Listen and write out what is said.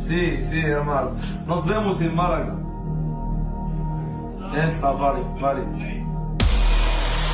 Sí, sí, hermano. Nos vemos en Málaga. Esta está, vale, vale.